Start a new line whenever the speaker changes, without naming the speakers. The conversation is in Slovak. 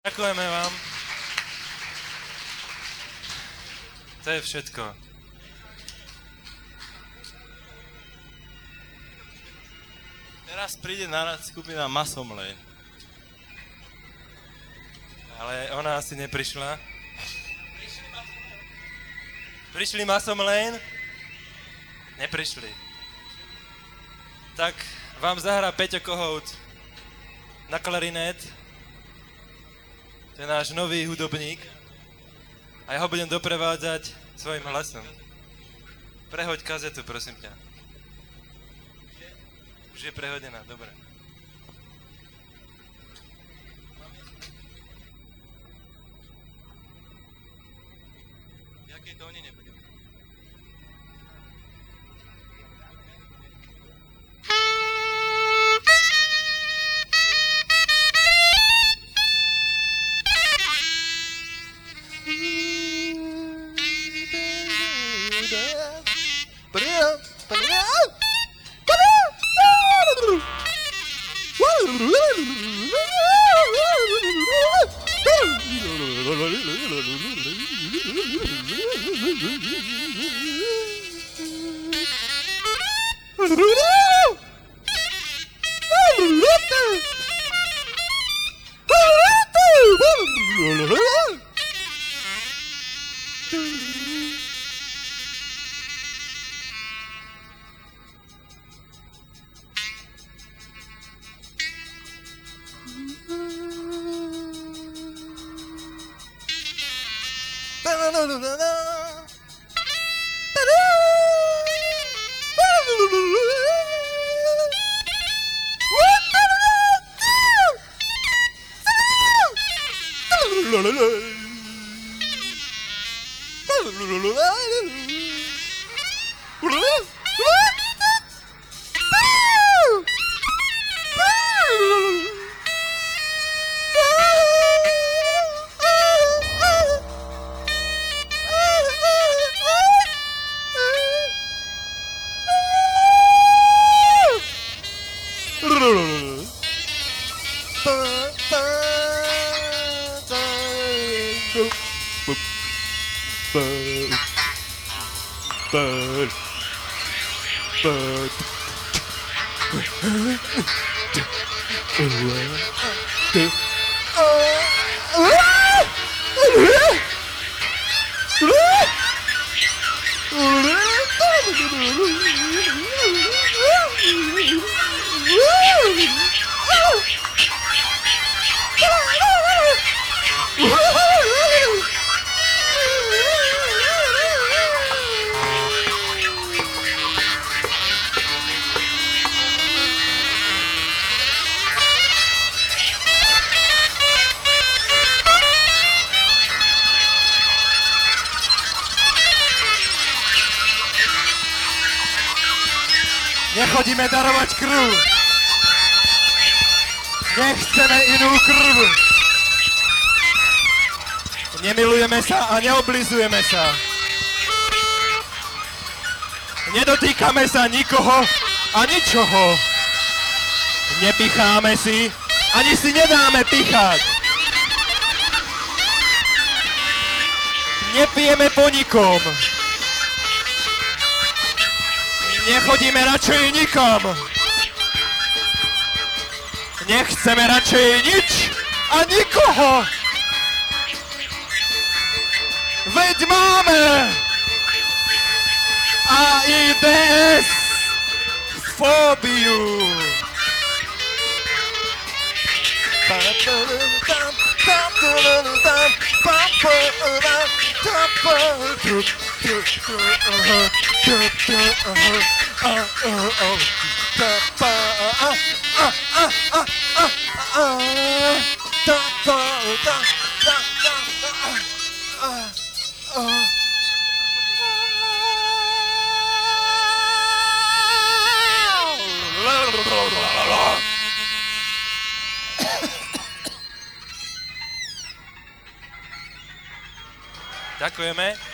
Ďakujeme vám. To je všetko.
Teraz príde na rad skupina Masomlej.
Ale ona asi neprišla. Prišli Masom Lane? Neprišli. Tak vám zahrá Peťo Kohout na klarinet. To je náš nový hudobník. A ja ho budem doprevádzať svojim hlasom. Prehoď kazetu, prosím ťa. Už je prehodená, dobre. Jaký Lulululu! 따라라라라. 따라. 따라라라. bird, bird. Bird.
Nechodíme darovať krv. Nechceme inú krv. Nemilujeme sa a neoblizujeme sa. Nedotýkame sa nikoho a ničoho. Nepicháme si, ani si nedáme pichať. Nepijeme po nikom. Nechodíme radšej nikam. Nechceme radšej nič a nikoho. Veď máme AIDS fóbiu.
Ďakujeme.